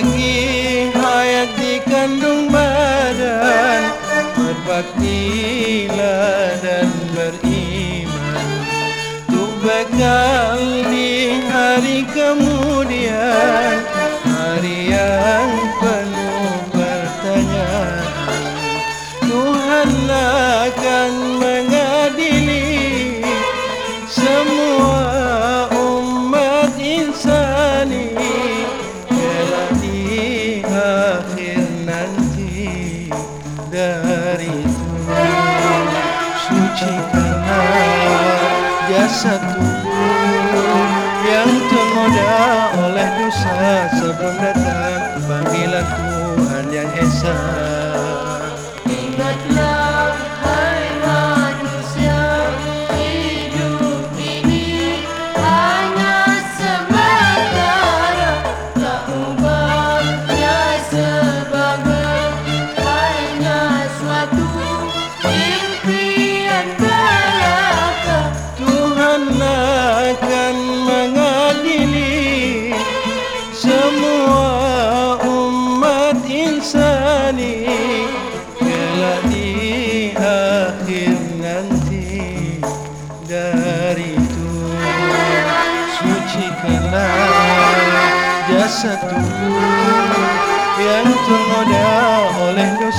Selagi hayat dikandung badan Berbaktilah dan beriman. Untuk bekal di hari kemudian Hari yang Sucikanlah jasad tubuh yang ternoda oleh dosa sebelum datang panggilan Tuhan yang esa. Jasad tubuh yang ternoda oleh dosa